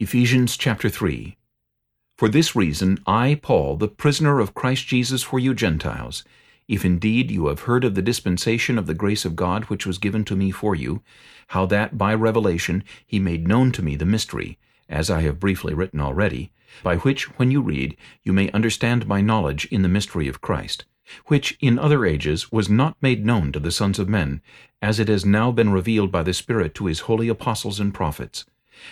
Ephesians chapter 3 For this reason I, Paul, the prisoner of Christ Jesus for you Gentiles, if indeed you have heard of the dispensation of the grace of God which was given to me for you, how that by revelation he made known to me the mystery, as I have briefly written already, by which, when you read, you may understand my knowledge in the mystery of Christ, which in other ages was not made known to the sons of men, as it has now been revealed by the Spirit to his holy apostles and prophets,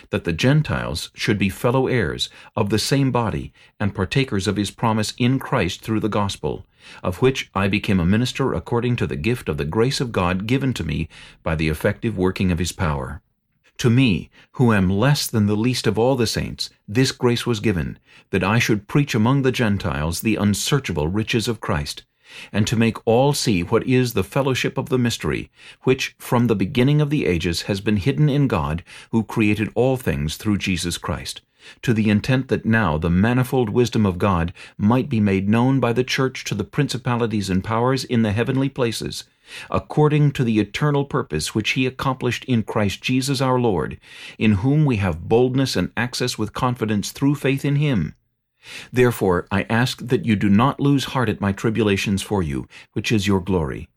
that the Gentiles should be fellow heirs of the same body and partakers of his promise in Christ through the gospel, of which I became a minister according to the gift of the grace of God given to me by the effective working of his power. To me, who am less than the least of all the saints, this grace was given, that I should preach among the Gentiles the unsearchable riches of Christ, and to make all see what is the fellowship of the mystery, which from the beginning of the ages has been hidden in God, who created all things through Jesus Christ, to the intent that now the manifold wisdom of God might be made known by the church to the principalities and powers in the heavenly places, according to the eternal purpose which he accomplished in Christ Jesus our Lord, in whom we have boldness and access with confidence through faith in him. Therefore I ask that you do not lose heart at my tribulations for you, which is your glory.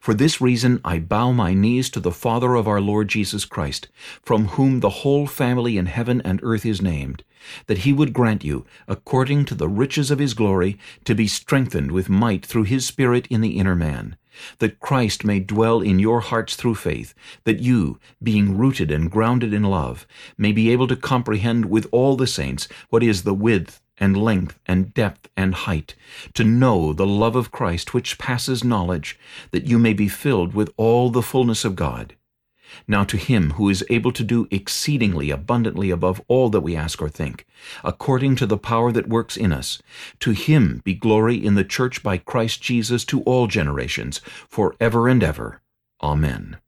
For this reason I bow my knees to the Father of our Lord Jesus Christ, from whom the whole family in heaven and earth is named, that he would grant you, according to the riches of his glory, to be strengthened with might through his Spirit in the inner man, that Christ may dwell in your hearts through faith, that you, being rooted and grounded in love, may be able to comprehend with all the saints what is the width and length and depth and height, to know the love of Christ which passes knowledge, that you may be filled with all the fullness of God. Now to him who is able to do exceedingly abundantly above all that we ask or think, according to the power that works in us, to him be glory in the church by Christ Jesus to all generations, for ever and ever. Amen.